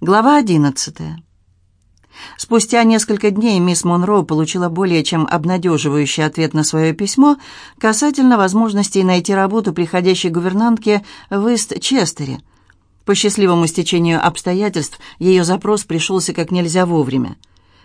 Глава одиннадцатая. Спустя несколько дней мисс Монро получила более чем обнадеживающий ответ на свое письмо касательно возможностей найти работу приходящей гувернантке в Ист-Честере. По счастливому стечению обстоятельств ее запрос пришелся как нельзя вовремя.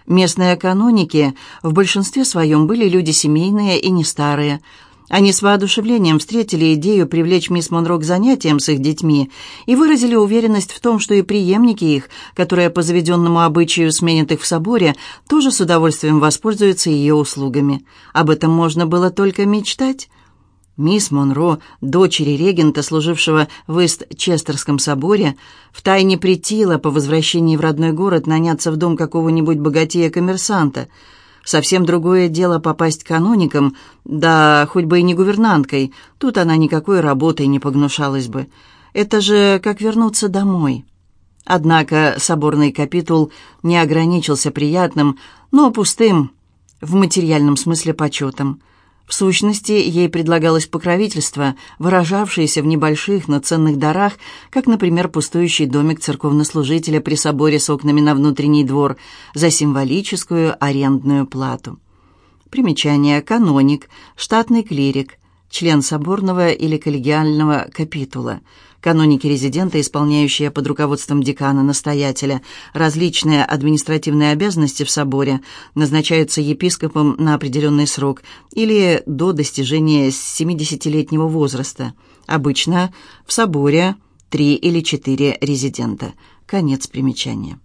Местные каноники в большинстве своем были люди семейные и не старые – они с воодушевлением встретили идею привлечь мисс Монро к занятиям с их детьми и выразили уверенность в том, что и преемники их, которые по заведенному обычаю сменят их в соборе, тоже с удовольствием воспользуются ее услугами. Об этом можно было только мечтать. Мисс Монро, дочери регента, служившего в Ист-Честерском соборе, втайне претила по возвращении в родной город наняться в дом какого-нибудь богатея-коммерсанта – Совсем другое дело попасть каноником, да хоть бы и не гувернанткой. Тут она никакой работой не погнушалась бы. Это же как вернуться домой. Однако соборный капитул не ограничился приятным, но пустым, в материальном смысле почетом – в сущности, ей предлагалось покровительство, выражавшееся в небольших, но ценных дарах, как, например, пустующий домик церковнослужителя при соборе с окнами на внутренний двор за символическую арендную плату. Примечание. Каноник, штатный клирик, член соборного или коллегиального капитула – каноники-резиденты, исполняющие под руководством декана-настоятеля различные административные обязанности в соборе, назначаются епископом на определенный срок или до достижения 70-летнего возраста. Обычно в соборе три или четыре резидента. Конец примечания.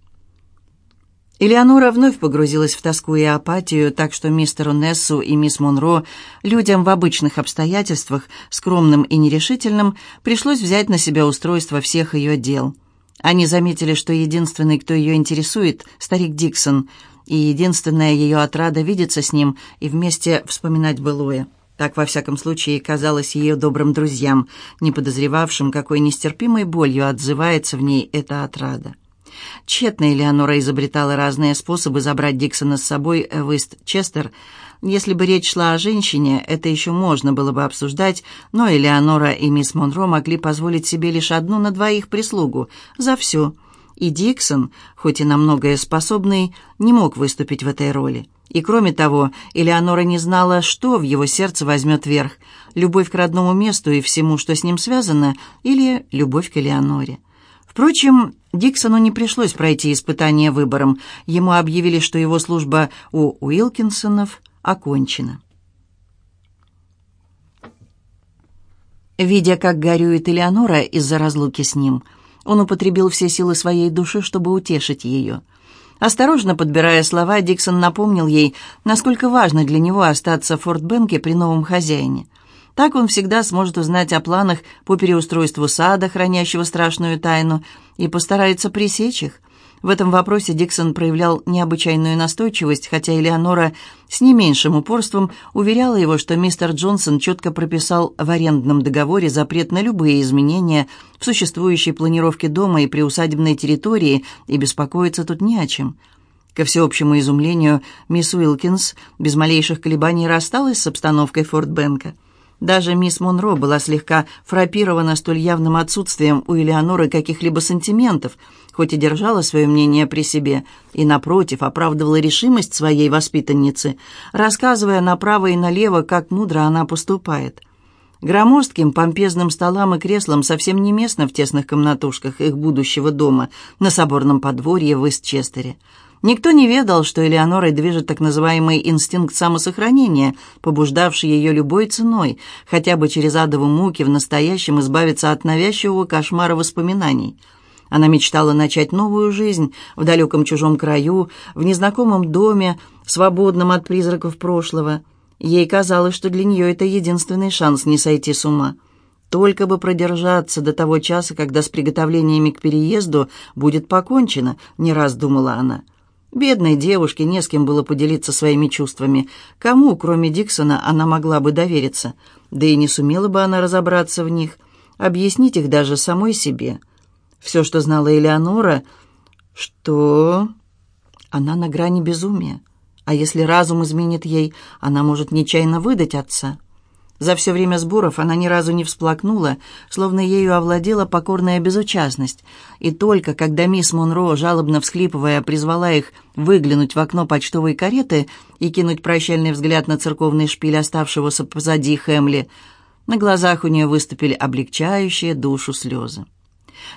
Элеонора вновь погрузилась в тоску и апатию, так что мистеру Нессу и мисс Монро, людям в обычных обстоятельствах, скромным и нерешительным, пришлось взять на себя устройство всех ее дел. Они заметили, что единственный, кто ее интересует, старик Диксон, и единственная ее отрада видеться с ним и вместе вспоминать былое. Так, во всяком случае, казалось ее добрым друзьям, не подозревавшим, какой нестерпимой болью отзывается в ней эта отрада. Тщетно Элеонора изобретала разные способы забрать Диксона с собой в Ист-Честер. Если бы речь шла о женщине, это еще можно было бы обсуждать, но Элеонора и мисс Монро могли позволить себе лишь одну на двоих прислугу. За все. И Диксон, хоть и на многое способный, не мог выступить в этой роли. И кроме того, Элеонора не знала, что в его сердце возьмет верх – любовь к родному месту и всему, что с ним связано, или любовь к Элеоноре. Впрочем, Диксону не пришлось пройти испытание выбором. Ему объявили, что его служба у Уилкинсонов окончена. Видя, как горюет Элеонора из-за разлуки с ним, он употребил все силы своей души, чтобы утешить ее. Осторожно подбирая слова, Диксон напомнил ей, насколько важно для него остаться в Форт-Бенке при новом хозяине – так он всегда сможет узнать о планах по переустройству сада, хранящего страшную тайну, и постарается пресечь их. В этом вопросе Диксон проявлял необычайную настойчивость, хотя Элеонора с не меньшим упорством уверяла его, что мистер Джонсон четко прописал в арендном договоре запрет на любые изменения в существующей планировке дома и приусадебной территории, и беспокоиться тут не о чем. Ко всеобщему изумлению, мисс Уилкинс без малейших колебаний рассталась с обстановкой Форт Бенка. Даже мисс Монро была слегка фрапирована столь явным отсутствием у Элеоноры каких-либо сантиментов, хоть и держала свое мнение при себе, и, напротив, оправдывала решимость своей воспитанницы, рассказывая направо и налево, как мудро она поступает. Громоздким, помпезным столам и креслам совсем не местно в тесных комнатушках их будущего дома на соборном подворье в Истчестере. Никто не ведал, что Элеонорой движет так называемый инстинкт самосохранения, побуждавший ее любой ценой, хотя бы через адову муки в настоящем избавиться от навязчивого кошмара воспоминаний. Она мечтала начать новую жизнь в далеком чужом краю, в незнакомом доме, свободном от призраков прошлого. Ей казалось, что для нее это единственный шанс не сойти с ума. Только бы продержаться до того часа, когда с приготовлениями к переезду будет покончено, не раз думала она. Бедной девушке не с кем было поделиться своими чувствами. Кому, кроме Диксона, она могла бы довериться? Да и не сумела бы она разобраться в них, объяснить их даже самой себе. Все, что знала Элеонора, что она на грани безумия. А если разум изменит ей, она может нечаянно выдать отца. За все время сборов она ни разу не всплакнула, словно ею овладела покорная безучастность. И только когда мисс Монро, жалобно всхлипывая, призвала их выглянуть в окно почтовой кареты и кинуть прощальный взгляд на церковный шпиль оставшегося позади Хэмли, на глазах у нее выступили облегчающие душу слезы.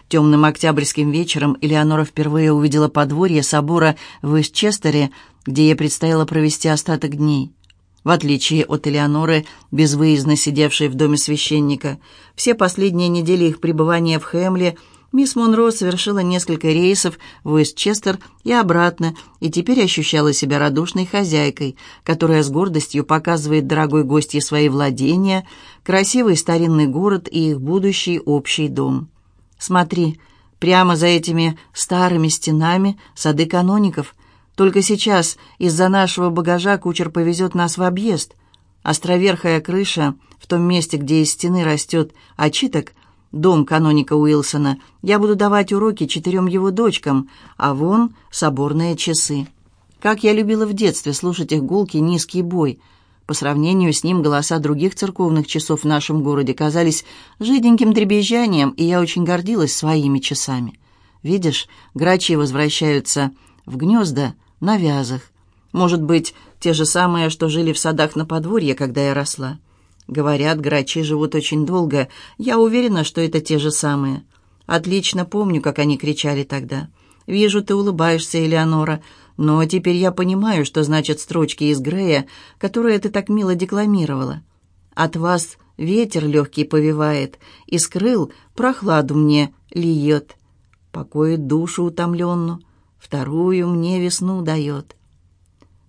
Темным октябрьским вечером Элеонора впервые увидела подворье собора в Исчестере, где ей предстояло провести остаток дней. В отличие от Элеоноры, безвыездно сидевшей в доме священника, все последние недели их пребывания в Хэмле мисс Монро совершила несколько рейсов в Уэстчестер и обратно, и теперь ощущала себя радушной хозяйкой, которая с гордостью показывает дорогой гостье свои владения, красивый старинный город и их будущий общий дом. «Смотри, прямо за этими старыми стенами сады каноников», только сейчас из-за нашего багажа кучер повезет нас в объезд. Островерхая крыша в том месте, где из стены растет очиток, дом каноника Уилсона, я буду давать уроки четырем его дочкам, а вон соборные часы. Как я любила в детстве слушать их гулкий низкий бой. По сравнению с ним голоса других церковных часов в нашем городе казались жиденьким дребезжанием, и я очень гордилась своими часами. Видишь, грачи возвращаются в гнезда на вязах. Может быть, те же самые, что жили в садах на подворье, когда я росла. Говорят, грачи живут очень долго. Я уверена, что это те же самые. Отлично помню, как они кричали тогда. Вижу, ты улыбаешься, Элеонора, но теперь я понимаю, что значат строчки из Грея, которые ты так мило декламировала. От вас ветер легкий повивает, и скрыл прохладу мне льет, покоит душу утомленную вторую мне весну дает.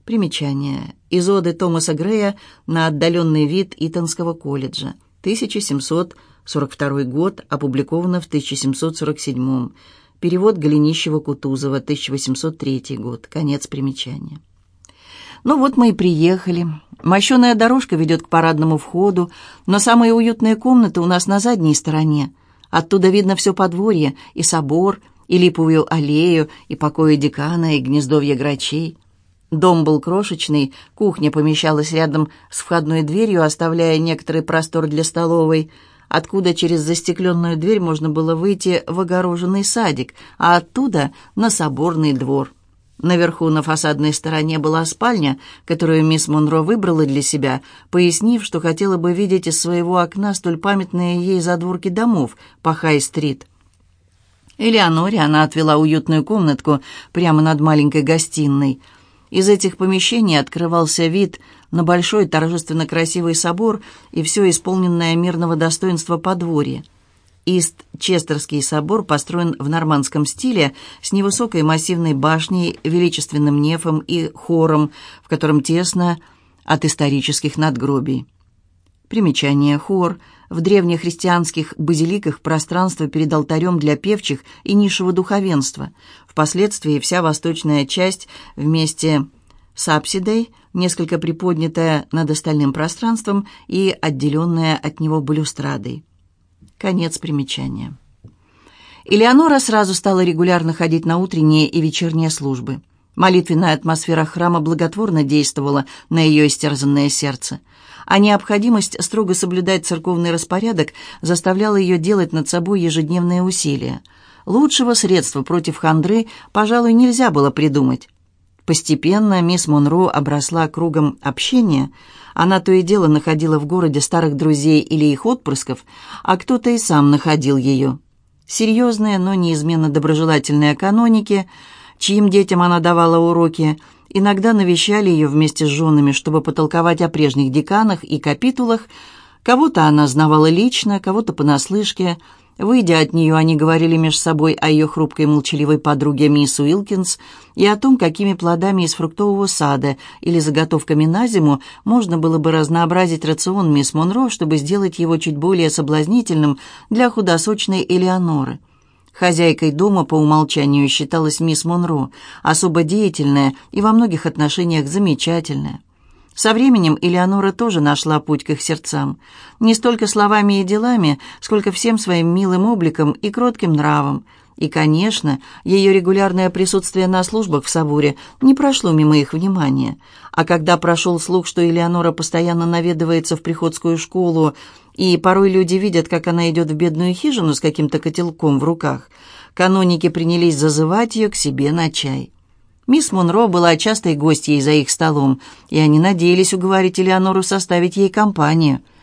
Примечание. Из оды Томаса Грея на отдаленный вид Итонского колледжа. 1742 год, опубликовано в 1747. Перевод Голенищева-Кутузова, 1803 год. Конец примечания. Ну вот мы и приехали. Мощеная дорожка ведет к парадному входу, но самые уютные комнаты у нас на задней стороне. Оттуда видно все подворье, и собор, и липовую аллею, и покои декана, и гнездовье грачей. Дом был крошечный, кухня помещалась рядом с входной дверью, оставляя некоторый простор для столовой, откуда через застекленную дверь можно было выйти в огороженный садик, а оттуда на соборный двор. Наверху на фасадной стороне была спальня, которую мисс Монро выбрала для себя, пояснив, что хотела бы видеть из своего окна столь памятные ей задворки домов по Хай-стрит. Элеоноре она отвела уютную комнатку прямо над маленькой гостиной. Из этих помещений открывался вид на большой торжественно красивый собор и все исполненное мирного достоинства подворье. Ист-Честерский собор построен в нормандском стиле с невысокой массивной башней, величественным нефом и хором, в котором тесно от исторических надгробий. Примечание «хор» в древнехристианских базиликах пространство перед алтарем для певчих и низшего духовенства. Впоследствии вся восточная часть вместе с апсидой, несколько приподнятая над остальным пространством и отделенная от него балюстрадой. Конец примечания. Элеонора сразу стала регулярно ходить на утренние и вечерние службы. Молитвенная атмосфера храма благотворно действовала на ее истерзанное сердце – а необходимость строго соблюдать церковный распорядок заставляла ее делать над собой ежедневные усилия. Лучшего средства против хандры, пожалуй, нельзя было придумать. Постепенно мисс Монро обросла кругом общения. Она то и дело находила в городе старых друзей или их отпрысков, а кто-то и сам находил ее. Серьезные, но неизменно доброжелательные каноники, чьим детям она давала уроки – иногда навещали ее вместе с женами, чтобы потолковать о прежних деканах и капитулах. Кого-то она знавала лично, кого-то понаслышке. Выйдя от нее, они говорили между собой о ее хрупкой молчаливой подруге мисс Уилкинс и о том, какими плодами из фруктового сада или заготовками на зиму можно было бы разнообразить рацион мисс Монро, чтобы сделать его чуть более соблазнительным для худосочной Элеоноры. Хозяйкой дома по умолчанию считалась мисс Монро, особо деятельная и во многих отношениях замечательная. Со временем Элеонора тоже нашла путь к их сердцам. Не столько словами и делами, сколько всем своим милым обликом и кротким нравом. И, конечно, ее регулярное присутствие на службах в соборе не прошло мимо их внимания. А когда прошел слух, что Элеонора постоянно наведывается в приходскую школу, и порой люди видят, как она идет в бедную хижину с каким-то котелком в руках, каноники принялись зазывать ее к себе на чай. Мисс Монро была частой гостьей за их столом, и они надеялись уговорить Элеонору составить ей компанию –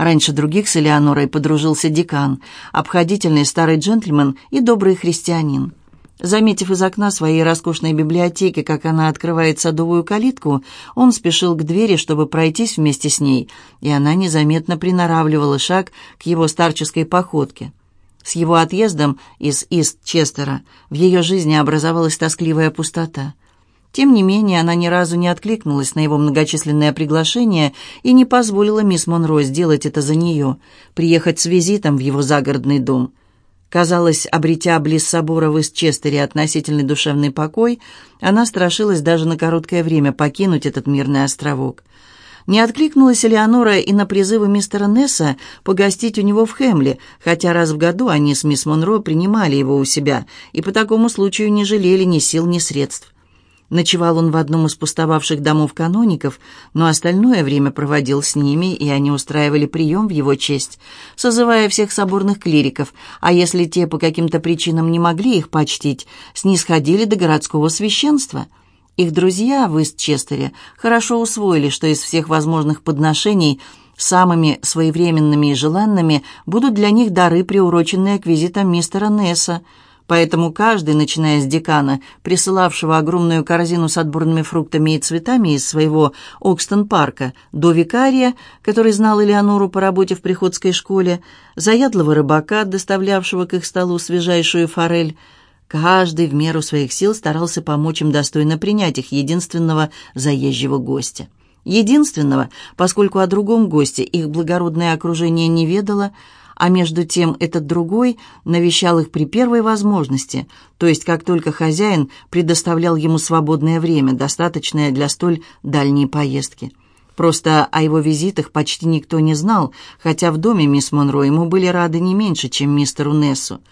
Раньше других с Элеонорой подружился декан, обходительный старый джентльмен и добрый христианин. Заметив из окна своей роскошной библиотеки, как она открывает садовую калитку, он спешил к двери, чтобы пройтись вместе с ней, и она незаметно приноравливала шаг к его старческой походке. С его отъездом из Ист-Честера в ее жизни образовалась тоскливая пустота. Тем не менее, она ни разу не откликнулась на его многочисленное приглашение и не позволила мисс Монро сделать это за нее, приехать с визитом в его загородный дом. Казалось, обретя близ собора в Истчестере относительный душевный покой, она страшилась даже на короткое время покинуть этот мирный островок. Не откликнулась Элеонора и на призывы мистера Несса погостить у него в Хемле, хотя раз в году они с мисс Монро принимали его у себя и по такому случаю не жалели ни сил, ни средств. Ночевал он в одном из пустовавших домов каноников, но остальное время проводил с ними, и они устраивали прием в его честь, созывая всех соборных клириков, а если те по каким-то причинам не могли их почтить, снисходили до городского священства. Их друзья в Истчестере хорошо усвоили, что из всех возможных подношений самыми своевременными и желанными будут для них дары, приуроченные к визитам мистера Несса – Поэтому каждый, начиная с декана, присылавшего огромную корзину с отборными фруктами и цветами из своего Окстон-парка, до викария, который знал Элеонору по работе в приходской школе, заядлого рыбака, доставлявшего к их столу свежайшую форель, каждый в меру своих сил старался помочь им достойно принять их единственного заезжего гостя. Единственного, поскольку о другом госте их благородное окружение не ведало, а между тем этот другой навещал их при первой возможности, то есть как только хозяин предоставлял ему свободное время, достаточное для столь дальней поездки. Просто о его визитах почти никто не знал, хотя в доме мисс Монро ему были рады не меньше, чем мистеру Нессу.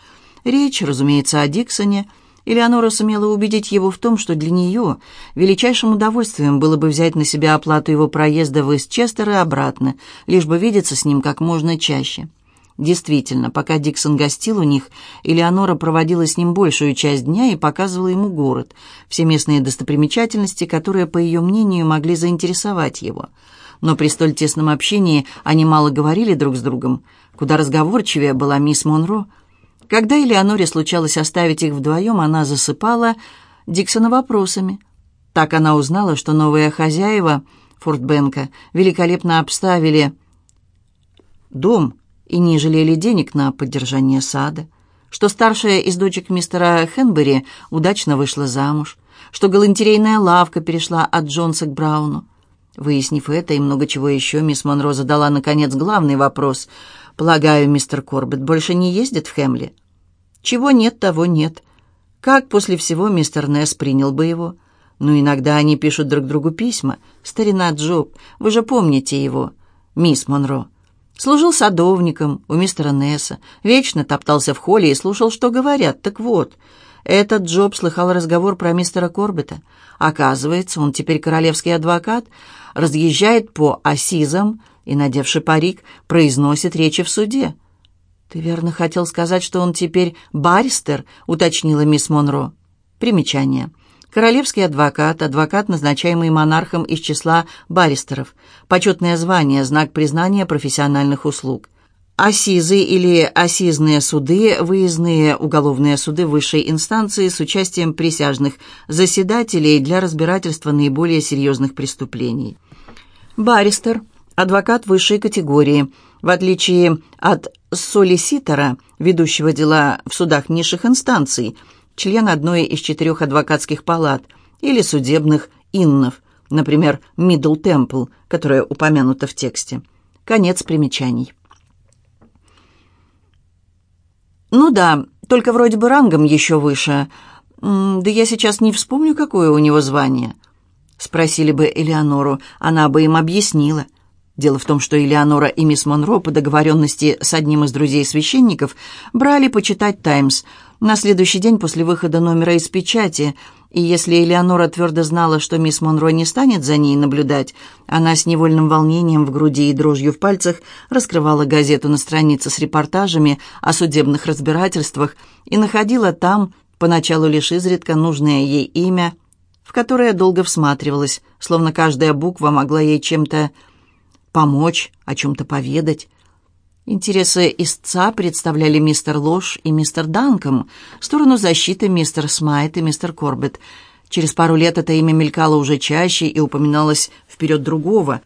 Речь, разумеется, о Диксоне. Элеонора сумела убедить его в том, что для нее величайшим удовольствием было бы взять на себя оплату его проезда в Истчестер и обратно, лишь бы видеться с ним как можно чаще. Действительно, пока Диксон гостил у них, Элеонора проводила с ним большую часть дня и показывала ему город, все местные достопримечательности, которые, по ее мнению, могли заинтересовать его. Но при столь тесном общении они мало говорили друг с другом. Куда разговорчивее была мисс Монро. Когда Элеоноре случалось оставить их вдвоем, она засыпала Диксона вопросами. Так она узнала, что новые хозяева Фортбенка великолепно обставили дом и не жалели денег на поддержание сада, что старшая из дочек мистера Хенбери удачно вышла замуж, что галантерейная лавка перешла от Джонса к Брауну. Выяснив это и много чего еще, мисс Монро задала, наконец, главный вопрос. «Полагаю, мистер Корбет больше не ездит в Хемли?» «Чего нет, того нет. Как после всего мистер Несс принял бы его?» «Ну, иногда они пишут друг другу письма. Старина Джоб, вы же помните его, мисс Монро». Служил садовником у мистера Несса, вечно топтался в холле и слушал, что говорят. Так вот, этот Джоб слыхал разговор про мистера Корбета. Оказывается, он теперь королевский адвокат, разъезжает по осизам и, надевший парик, произносит речи в суде. «Ты верно хотел сказать, что он теперь баристер?» — уточнила мисс Монро. Примечание. Королевский адвокат, адвокат, назначаемый монархом из числа баристеров. Почетное звание, знак признания профессиональных услуг. Осизы или осизные суды, выездные уголовные суды высшей инстанции с участием присяжных заседателей для разбирательства наиболее серьезных преступлений. Баристер – адвокат высшей категории. В отличие от солиситора, ведущего дела в судах низших инстанций – член одной из четырех адвокатских палат или судебных иннов, например, Мидл Темпл, которая упомянута в тексте. Конец примечаний. Ну да, только вроде бы рангом еще выше. Да я сейчас не вспомню, какое у него звание. Спросили бы Элеонору, она бы им объяснила. Дело в том, что Элеонора и мисс Монро по договоренности с одним из друзей священников брали почитать «Таймс», На следующий день после выхода номера из печати, и если Элеонора твердо знала, что мисс Монро не станет за ней наблюдать, она с невольным волнением в груди и дрожью в пальцах раскрывала газету на странице с репортажами о судебных разбирательствах и находила там, поначалу лишь изредка, нужное ей имя, в которое долго всматривалась, словно каждая буква могла ей чем-то помочь, о чем-то поведать. Интересы истца представляли мистер Лош и мистер Данком, сторону защиты мистер Смайт и мистер Корбет. Через пару лет это имя мелькало уже чаще и упоминалось вперед другого,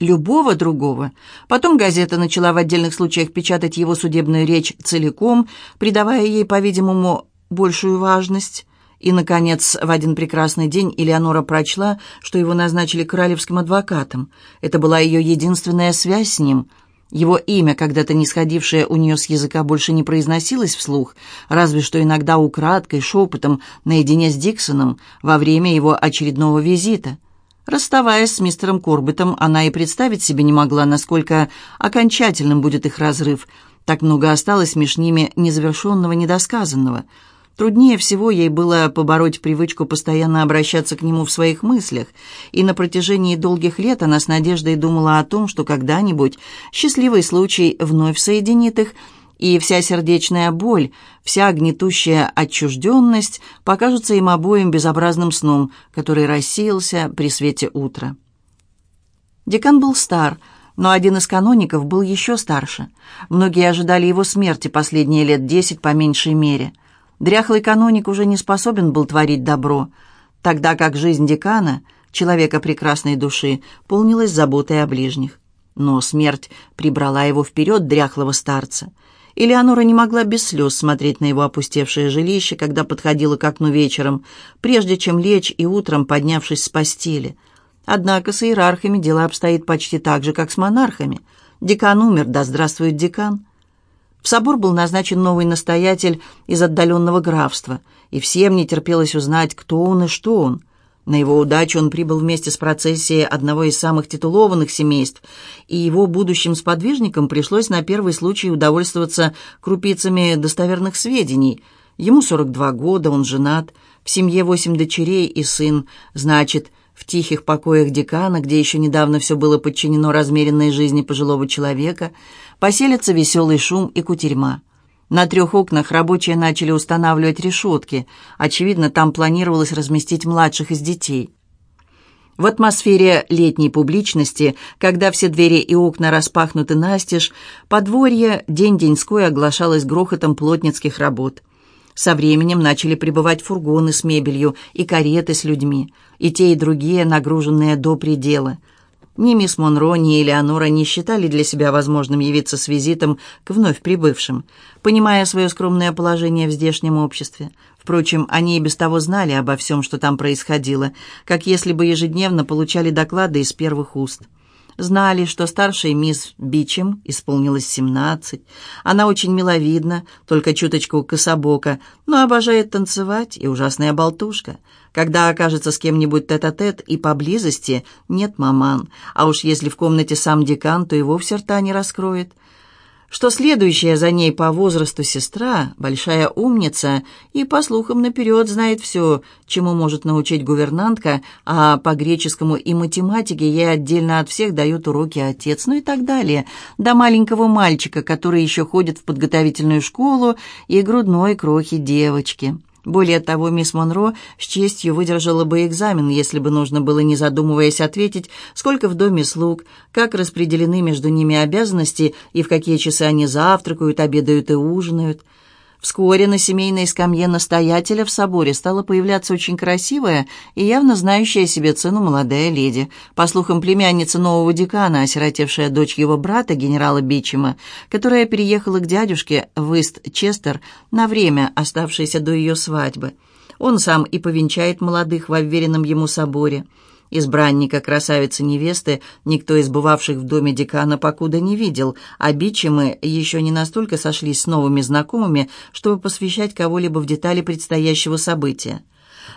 любого другого. Потом газета начала в отдельных случаях печатать его судебную речь целиком, придавая ей, по-видимому, большую важность. И, наконец, в один прекрасный день Элеонора прочла, что его назначили королевским адвокатом. Это была ее единственная связь с ним — его имя, когда-то не сходившее у нее с языка, больше не произносилось вслух, разве что иногда украдкой, шепотом, наедине с Диксоном, во время его очередного визита. Расставаясь с мистером Корбетом, она и представить себе не могла, насколько окончательным будет их разрыв. Так много осталось между ними незавершенного, недосказанного — Труднее всего ей было побороть привычку постоянно обращаться к нему в своих мыслях, и на протяжении долгих лет она с надеждой думала о том, что когда-нибудь счастливый случай вновь соединит их, и вся сердечная боль, вся гнетущая отчужденность покажутся им обоим безобразным сном, который рассеялся при свете утра. Декан был стар, но один из каноников был еще старше. Многие ожидали его смерти последние лет десять по меньшей мере – Дряхлый каноник уже не способен был творить добро, тогда как жизнь декана, человека прекрасной души, полнилась заботой о ближних. Но смерть прибрала его вперед, дряхлого старца. Элеонора не могла без слез смотреть на его опустевшее жилище, когда подходила к окну вечером, прежде чем лечь и утром, поднявшись с постели. Однако с иерархами дело обстоит почти так же, как с монархами. Декан умер, да здравствует декан. В собор был назначен новый настоятель из отдаленного графства, и всем не терпелось узнать, кто он и что он. На его удачу он прибыл вместе с процессией одного из самых титулованных семейств, и его будущим сподвижникам пришлось на первый случай удовольствоваться крупицами достоверных сведений. Ему 42 года, он женат, в семье восемь дочерей и сын, значит, в тихих покоях декана, где еще недавно все было подчинено размеренной жизни пожилого человека, поселится веселый шум и кутерьма. На трех окнах рабочие начали устанавливать решетки. Очевидно, там планировалось разместить младших из детей. В атмосфере летней публичности, когда все двери и окна распахнуты настежь, подворье день-деньской оглашалось грохотом плотницких работ. Со временем начали прибывать фургоны с мебелью и кареты с людьми, и те, и другие, нагруженные до предела. Ни мисс Монро, ни Элеонора не считали для себя возможным явиться с визитом к вновь прибывшим, понимая свое скромное положение в здешнем обществе. Впрочем, они и без того знали обо всем, что там происходило, как если бы ежедневно получали доклады из первых уст знали, что старшей мисс Бичем исполнилось семнадцать. Она очень миловидна, только чуточку кособока, но обожает танцевать и ужасная болтушка. Когда окажется с кем-нибудь тет-а-тет и поблизости, нет маман, а уж если в комнате сам декан, то и вовсе рта не раскроет что следующая за ней по возрасту сестра, большая умница, и, по слухам, наперед знает все, чему может научить гувернантка, а по греческому и математике ей отдельно от всех дают уроки отец, ну и так далее, до маленького мальчика, который еще ходит в подготовительную школу, и грудной крохи девочки. Более того, мисс Монро с честью выдержала бы экзамен, если бы нужно было, не задумываясь, ответить, сколько в доме слуг, как распределены между ними обязанности и в какие часы они завтракают, обедают и ужинают. Вскоре на семейной скамье настоятеля в соборе стала появляться очень красивая и явно знающая себе цену молодая леди, по слухам племянница нового декана, осиротевшая дочь его брата, генерала Бичема, которая переехала к дядюшке в Ист-Честер на время, оставшееся до ее свадьбы. Он сам и повенчает молодых в уверенном ему соборе. Избранника красавицы-невесты никто из бывавших в доме декана покуда не видел, а Бичемы еще не настолько сошлись с новыми знакомыми, чтобы посвящать кого-либо в детали предстоящего события.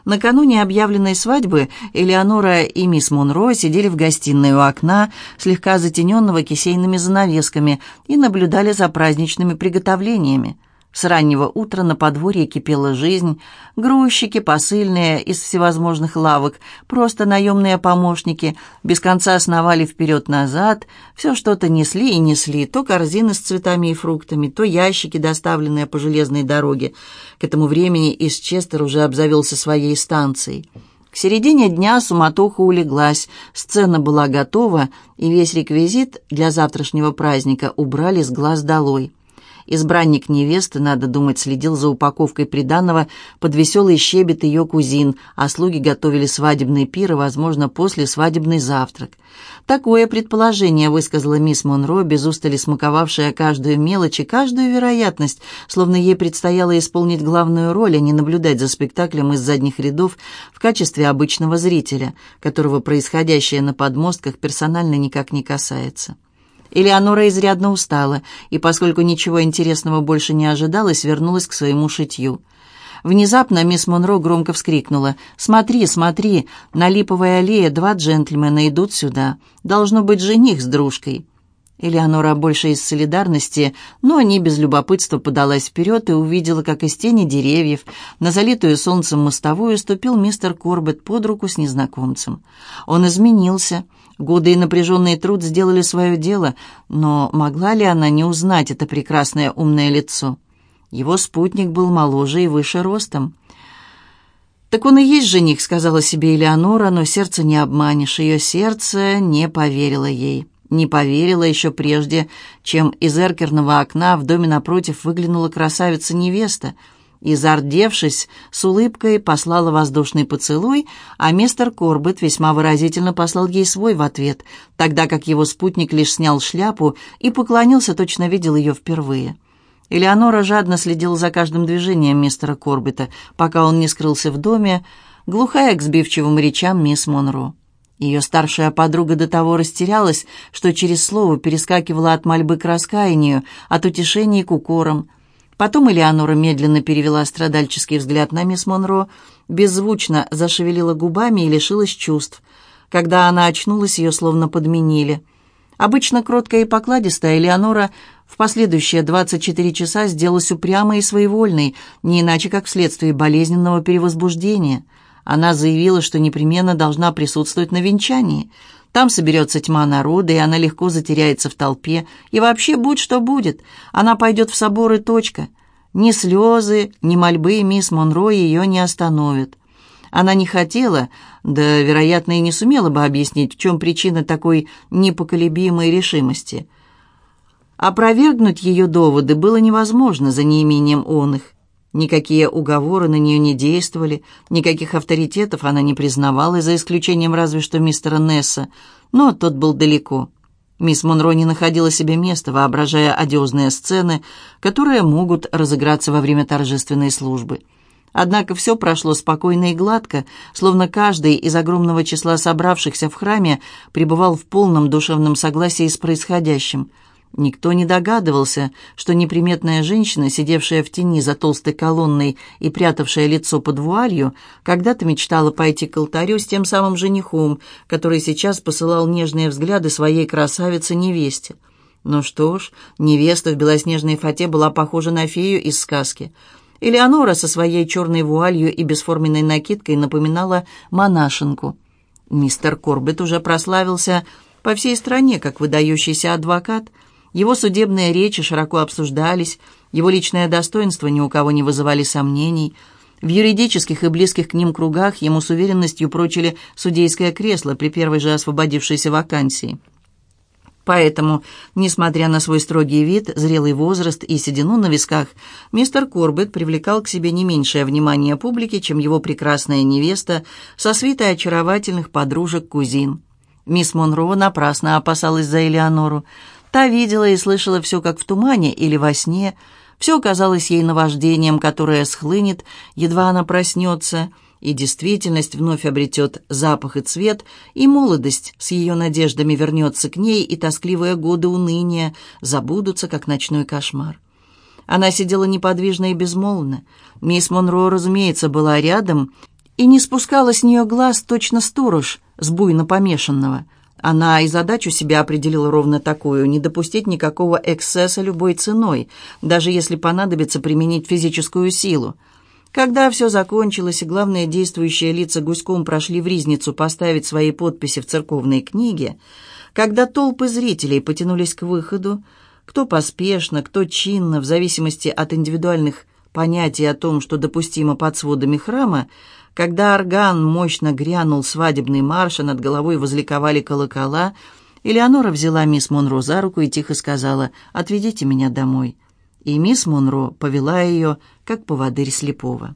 Накануне объявленной свадьбы Элеонора и мисс Монро сидели в гостиной у окна, слегка затененного кисейными занавесками, и наблюдали за праздничными приготовлениями. С раннего утра на подворье кипела жизнь. Грузчики, посыльные из всевозможных лавок, просто наемные помощники, без конца сновали вперед-назад, все что-то несли и несли, то корзины с цветами и фруктами, то ящики, доставленные по железной дороге. К этому времени Исчестер уже обзавелся своей станцией. К середине дня суматоха улеглась, сцена была готова, и весь реквизит для завтрашнего праздника убрали с глаз долой. Избранник невесты, надо думать, следил за упаковкой приданного под веселый щебет ее кузин, а слуги готовили свадебный пир и, возможно, после свадебный завтрак. Такое предположение высказала мисс Монро, без устали смаковавшая каждую мелочь и каждую вероятность, словно ей предстояло исполнить главную роль, а не наблюдать за спектаклем из задних рядов в качестве обычного зрителя, которого происходящее на подмостках персонально никак не касается. Элеонора изрядно устала, и, поскольку ничего интересного больше не ожидалось, вернулась к своему шитью. Внезапно мисс Монро громко вскрикнула. «Смотри, смотри! На липовой аллее два джентльмена идут сюда. Должно быть жених с дружкой». Элеонора больше из солидарности, но не без любопытства подалась вперед и увидела, как из тени деревьев на залитую солнцем мостовую ступил мистер Корбет под руку с незнакомцем. Он изменился. Годы и напряженный труд сделали свое дело, но могла ли она не узнать это прекрасное умное лицо? Его спутник был моложе и выше ростом. «Так он и есть жених», — сказала себе Элеонора, но сердце не обманешь. Ее сердце не поверило ей не поверила еще прежде, чем из эркерного окна в доме напротив выглянула красавица-невеста и, зардевшись, с улыбкой послала воздушный поцелуй, а мистер Корбет весьма выразительно послал ей свой в ответ, тогда как его спутник лишь снял шляпу и поклонился, точно видел ее впервые. Элеонора жадно следила за каждым движением мистера Корбета, пока он не скрылся в доме, глухая к сбивчивым речам мисс Монро. Ее старшая подруга до того растерялась, что через слово перескакивала от мольбы к раскаянию, от утешения к укорам. Потом Элеонора медленно перевела страдальческий взгляд на мисс Монро, беззвучно зашевелила губами и лишилась чувств. Когда она очнулась, ее словно подменили. Обычно кроткая и покладистая Элеонора в последующие 24 часа сделалась упрямой и своевольной, не иначе как вследствие болезненного перевозбуждения – она заявила, что непременно должна присутствовать на венчании. Там соберется тьма народа, и она легко затеряется в толпе. И вообще, будь что будет, она пойдет в собор и точка. Ни слезы, ни мольбы мисс Монро ее не остановят. Она не хотела, да, вероятно, и не сумела бы объяснить, в чем причина такой непоколебимой решимости. Опровергнуть ее доводы было невозможно за неимением он их. Никакие уговоры на нее не действовали, никаких авторитетов она не признавала, за исключением разве что мистера Несса, но тот был далеко. Мисс Монро не находила себе места, воображая одиозные сцены, которые могут разыграться во время торжественной службы. Однако все прошло спокойно и гладко, словно каждый из огромного числа собравшихся в храме пребывал в полном душевном согласии с происходящим – Никто не догадывался, что неприметная женщина, сидевшая в тени за толстой колонной и прятавшая лицо под вуалью, когда-то мечтала пойти к алтарю с тем самым женихом, который сейчас посылал нежные взгляды своей красавице-невесте. Ну что ж, невеста в белоснежной фате была похожа на фею из сказки. Элеонора со своей черной вуалью и бесформенной накидкой напоминала монашенку. Мистер Корбет уже прославился по всей стране как выдающийся адвокат – его судебные речи широко обсуждались, его личное достоинство ни у кого не вызывали сомнений. В юридических и близких к ним кругах ему с уверенностью прочили судейское кресло при первой же освободившейся вакансии. Поэтому, несмотря на свой строгий вид, зрелый возраст и седину на висках, мистер Корбет привлекал к себе не меньшее внимание публики, чем его прекрасная невеста со свитой очаровательных подружек-кузин. Мисс Монро напрасно опасалась за Элеонору. Та видела и слышала все как в тумане или во сне. Все казалось ей наваждением, которое схлынет, едва она проснется, и действительность вновь обретет запах и цвет, и молодость с ее надеждами вернется к ней, и тоскливые годы уныния забудутся, как ночной кошмар. Она сидела неподвижно и безмолвно. Мисс Монро, разумеется, была рядом и не спускала с нее глаз точно сторож с буйно помешанного — Она и задачу себе определила ровно такую – не допустить никакого эксцесса любой ценой, даже если понадобится применить физическую силу. Когда все закончилось и главные действующие лица гуськом прошли в Ризницу поставить свои подписи в церковные книги, когда толпы зрителей потянулись к выходу, кто поспешно, кто чинно, в зависимости от индивидуальных понятий о том, что допустимо под сводами храма, когда орган мощно грянул свадебный марш, а над головой возликовали колокола, Элеонора взяла мисс Монро за руку и тихо сказала «Отведите меня домой». И мисс Монро повела ее, как поводырь слепого.